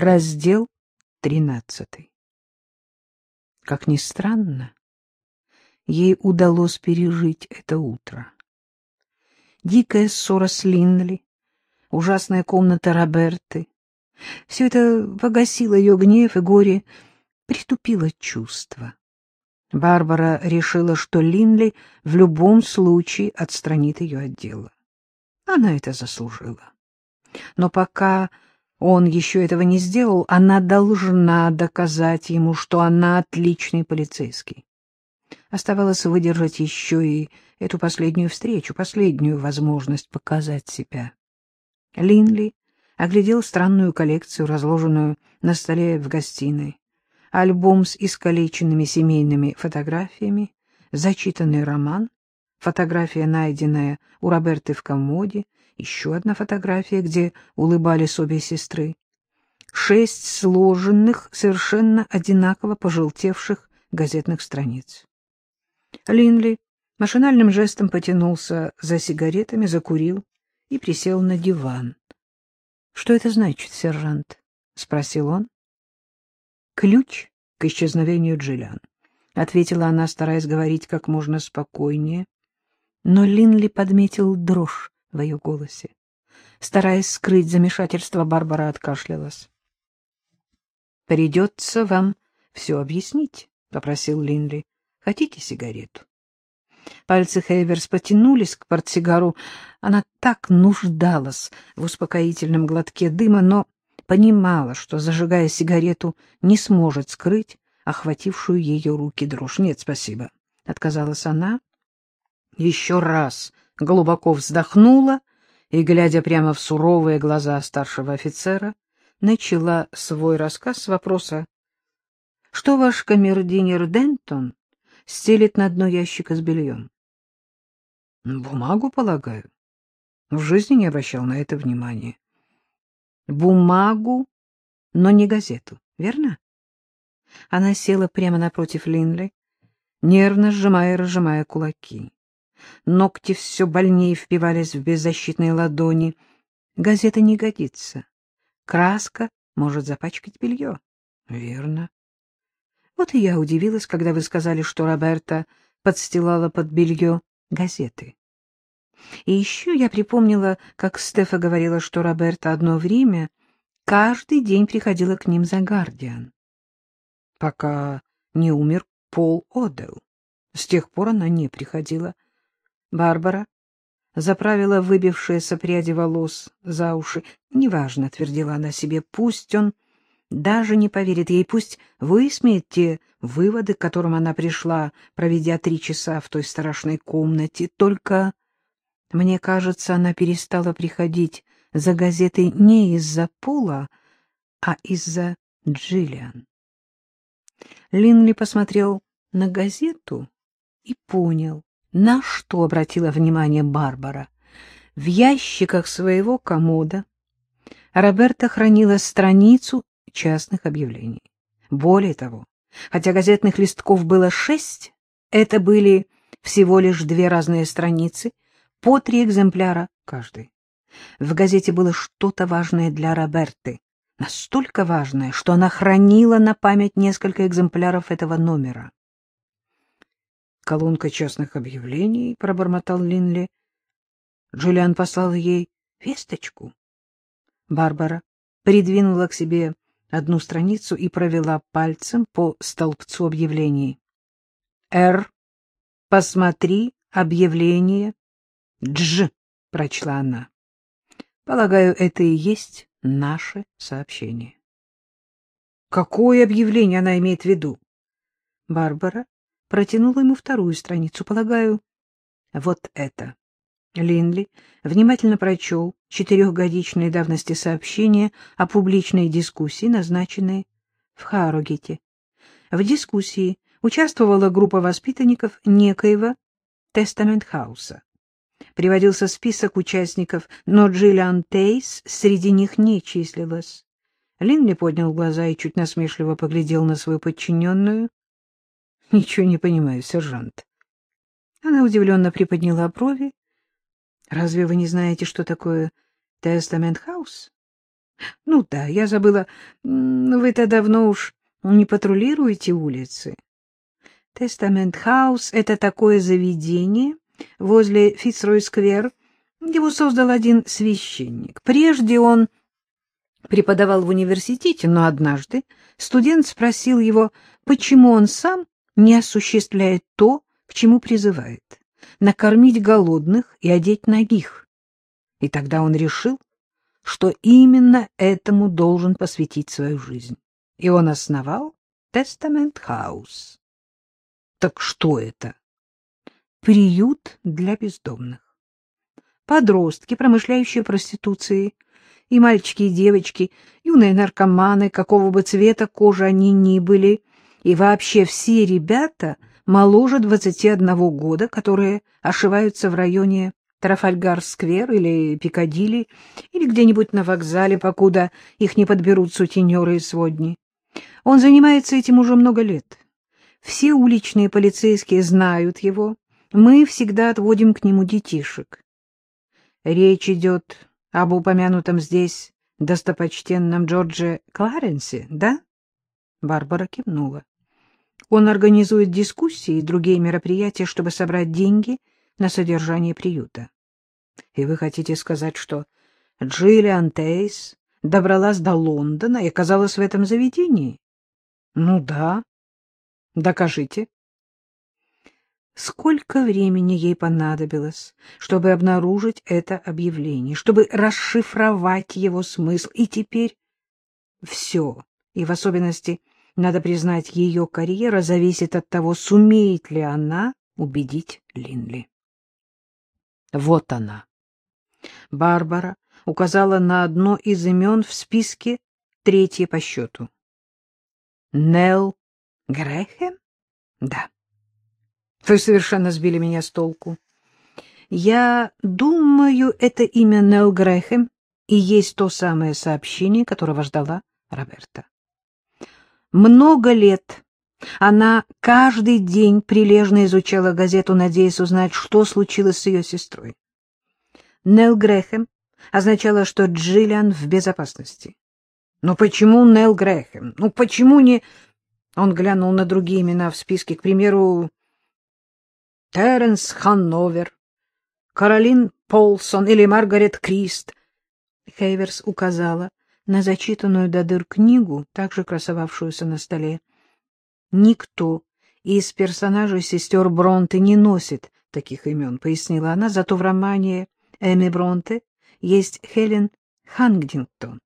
Раздел тринадцатый. Как ни странно, ей удалось пережить это утро. Дикая ссора с Линли, ужасная комната Роберты — все это погасило ее гнев и горе, притупило чувства. Барбара решила, что Линли в любом случае отстранит ее от дела. Она это заслужила. Но пока он еще этого не сделал, она должна доказать ему, что она отличный полицейский. Оставалось выдержать еще и эту последнюю встречу, последнюю возможность показать себя. Линли оглядел странную коллекцию, разложенную на столе в гостиной, альбом с искалеченными семейными фотографиями, зачитанный роман, фотография, найденная у Роберты в комоде, еще одна фотография, где улыбались обе сестры, шесть сложенных, совершенно одинаково пожелтевших газетных страниц. Линли машинальным жестом потянулся за сигаретами, закурил и присел на диван. — Что это значит, сержант? — спросил он. — Ключ к исчезновению Джиллиан, — ответила она, стараясь говорить как можно спокойнее. Но Линли подметил дрожь в ее голосе. Стараясь скрыть замешательство, Барбара откашлялась. — Придется вам все объяснить, — попросил Линли. — Хотите сигарету? Пальцы Хейверс потянулись к портсигару. Она так нуждалась в успокоительном глотке дыма, но понимала, что, зажигая сигарету, не сможет скрыть охватившую ее руки дрожь. — Нет, спасибо, — отказалась она. Еще раз глубоко вздохнула и, глядя прямо в суровые глаза старшего офицера, начала свой рассказ с вопроса «Что ваш камердинер Дентон стелит на дно ящика с бельем?» «Бумагу, полагаю. В жизни не обращал на это внимания». «Бумагу, но не газету, верно?» Она села прямо напротив Линли, нервно сжимая и разжимая кулаки. Ногти все больнее впивались в беззащитные ладони. Газета не годится. Краска может запачкать белье. Верно. Вот и я удивилась, когда вы сказали, что Роберта подстилала под белье газеты. И еще я припомнила, как Стефа говорила, что Роберта одно время каждый день приходила к ним за Гардиан. Пока не умер Пол Одел. С тех пор она не приходила. Барбара заправила выбившиеся пряди волос за уши. «Неважно», — твердила она себе, — «пусть он даже не поверит ей, пусть высмеет те выводы, к которым она пришла, проведя три часа в той страшной комнате. Только, мне кажется, она перестала приходить за газетой не из-за Пола, а из-за Джиллиан». Линли посмотрел на газету и понял, на что обратила внимание Барбара? В ящиках своего комода Роберта хранила страницу частных объявлений. Более того, хотя газетных листков было шесть, это были всего лишь две разные страницы, по три экземпляра каждой. В газете было что-то важное для Роберты, настолько важное, что она хранила на память несколько экземпляров этого номера. Колонка частных объявлений, — пробормотал Линли. Джулиан послал ей весточку. Барбара придвинула к себе одну страницу и провела пальцем по столбцу объявлений. — Р. Посмотри объявление. — Дж. — прочла она. — Полагаю, это и есть наше сообщение. — Какое объявление она имеет в виду? Барбара протянула ему вторую страницу. Полагаю, вот это. Линли внимательно прочел четырехгодичной давности сообщение о публичной дискуссии, назначенной в Харрогете. В дискуссии участвовала группа воспитанников некоего Тестамент-хауса. Приводился список участников, но Джиллиан Тейс среди них не числилась. Линли поднял глаза и чуть насмешливо поглядел на свою подчиненную. — Ничего не понимаю, сержант. Она удивленно приподняла брови. — Разве вы не знаете, что такое Тестамент-хаус? Ну да, я забыла. Вы-то давно уж не патрулируете улицы. Тестамент-хаус — это такое заведение возле Фицрой-сквер. Его создал один священник. Прежде он преподавал в университете, но однажды студент спросил его, почему он сам не осуществляет то, к чему призывает — накормить голодных и одеть ногих. И тогда он решил, что именно этому должен посвятить свою жизнь. И он основал Тестамент Хаус. Так что это? Приют для бездомных. Подростки, промышляющие проституцией, и мальчики, и девочки, юные наркоманы, какого бы цвета кожи они ни были, и вообще все ребята моложе 21 года, которые ошиваются в районе Трафальгар-сквер или Пикадилли, или где-нибудь на вокзале, покуда их не подберут сутенеры и сводни. Он занимается этим уже много лет. Все уличные полицейские знают его. Мы всегда отводим к нему детишек. Речь идет об упомянутом здесь достопочтенном Джордже Кларенсе, да? Барбара кивнула. Он организует дискуссии и другие мероприятия, чтобы собрать деньги на содержание приюта. И вы хотите сказать, что Джиллиан Тейс добралась до Лондона и оказалась в этом заведении? Ну да. Докажите. Сколько времени ей понадобилось, чтобы обнаружить это объявление, чтобы расшифровать его смысл, и теперь все, и в особенности, надо признать, ее карьера зависит от того, сумеет ли она убедить Линли. Вот она. Барбара указала на одно из имен в списке, третье по счету. Нелл Грэхэм? Да. Вы совершенно сбили меня с толку. Я думаю, это имя Нелл Грэхэм и есть то самое сообщение, которого ждала Роберта. Много лет она каждый день прилежно изучала газету, надеясь узнать, что случилось с ее сестрой. Нелл Грэхэм означало, что Джиллиан в безопасности. Но почему Нелл Грэхэм? Ну почему не... Он глянул на другие имена в списке, к примеру, Теренс Ханновер, Каролин Полсон или Маргарет Крист. Хейверс указала на зачитанную до дыр книгу, также красовавшуюся на столе. Никто из персонажей сестер Бронте не носит таких имен, пояснила она, зато в романе Эми Бронте есть Хелен Хангдингтон.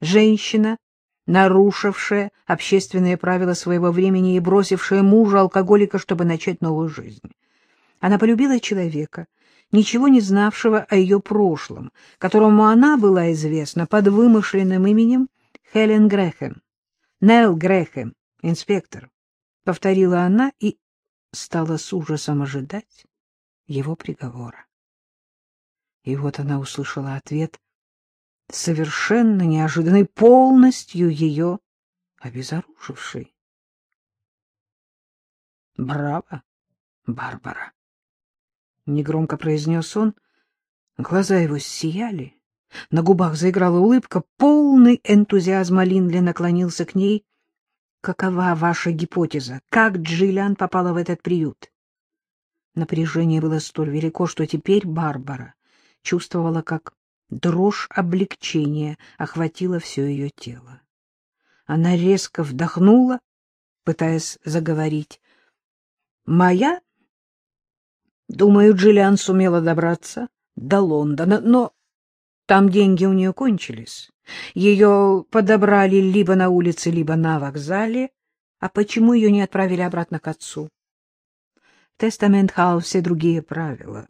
Женщина, нарушившая общественные правила своего времени и бросившая мужа-алкоголика, чтобы начать новую жизнь. Она полюбила человека, ничего не знавшего о ее прошлом, которому она была известна под вымышленным именем Хелен Грэхэм. Нелл Грэхэм, инспектор, — повторила она и стала с ужасом ожидать его приговора. И вот она услышала ответ, совершенно неожиданный, полностью ее обезоруживший. «Браво, Барбара!» — негромко произнес он. Глаза его сияли, на губах заиграла улыбка, полный энтузиазма Линли наклонился к ней. «Какова ваша гипотеза? Как Джиллиан попала в этот приют?» Напряжение было столь велико, что теперь Барбара чувствовала, как дрожь облегчения охватила все ее тело. Она резко вдохнула, пытаясь заговорить. «Моя Думаю, Джиллиан сумела добраться до Лондона, но там деньги у нее кончились. Ее подобрали либо на улице, либо на вокзале. А почему ее не отправили обратно к отцу? В Тестамент-хаусе другие правила.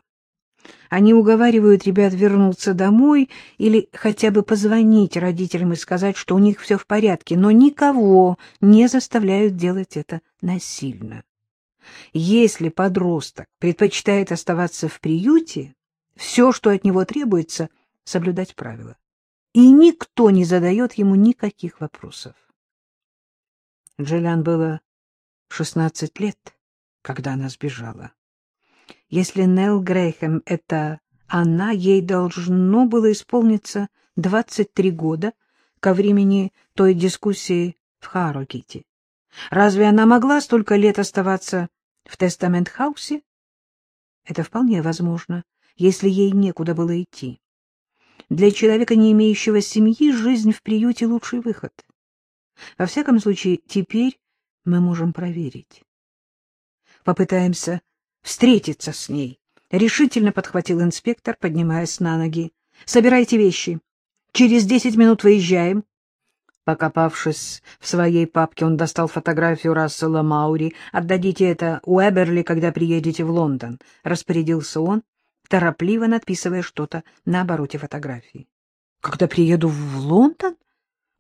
Они уговаривают ребят вернуться домой или хотя бы позвонить родителям и сказать, что у них все в порядке, но никого не заставляют делать это насильно. Если подросток предпочитает оставаться в приюте, все, что от него требуется, — соблюдать правила. И никто не задает ему никаких вопросов. Джиллиан было шестнадцать лет, когда она сбежала. Если Нелл Грейхэм — это она, ей должно было исполниться 23 года ко времени той дискуссии в Харрогите. Разве она могла столько лет оставаться в Тестамент-хаусе? Это вполне возможно, если ей некуда было идти. Для человека, не имеющего семьи, жизнь в приюте — лучший выход. Во всяком случае, теперь мы можем проверить. Попытаемся встретиться с ней, — решительно подхватил инспектор, поднимаясь на ноги. — Собирайте вещи. Через десять минут выезжаем. Покопавшись в своей папке, он достал фотографию Рассела Маури. «Отдадите это Уэберли, когда приедете в Лондон», — распорядился он, торопливо надписывая что-то на обороте фотографии. «Когда приеду в Лондон?»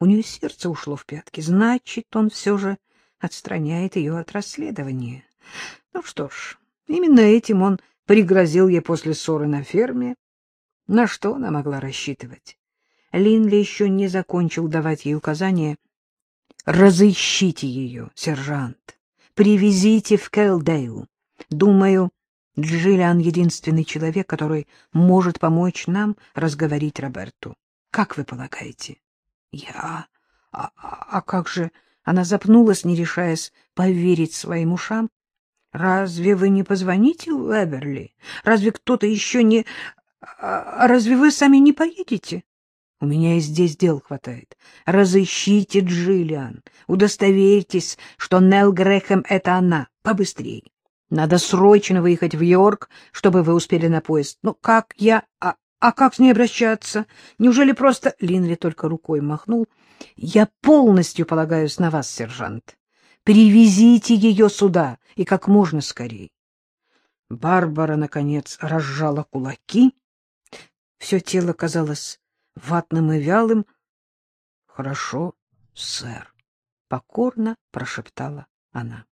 У нее сердце ушло в пятки. Значит, он все же отстраняет ее от расследования. Ну что ж, именно этим он пригрозил ей после ссоры на ферме. На что она могла рассчитывать? Линли еще не закончил давать ей указания. «Разыщите ее, сержант. Привезите в Кэлдейл. Думаю, Джиллиан — единственный человек, который может помочь нам разговорить Роберту. Как вы полагаете?» «Я... А, а, а как же...» Она запнулась, не решаясь поверить своим ушам. «Разве вы не позвоните Уэберли? Разве кто-то еще не... А, разве вы сами не поедете?» У меня и здесь дел хватает. Разыщите Джиллиан. Удостоверьтесь, что Нелл Грэхэм — это она. Побыстрее. Надо срочно выехать в Йорк, чтобы вы успели на поезд. Ну, как я... А, а как с ней обращаться? Неужели просто... Линли только рукой махнул. Я полностью полагаюсь на вас, сержант. Привезите ее сюда, и как можно скорее. Барбара, наконец, разжала кулаки. Все тело казалось ватным и вялым. — Хорошо, сэр, — покорно прошептала она.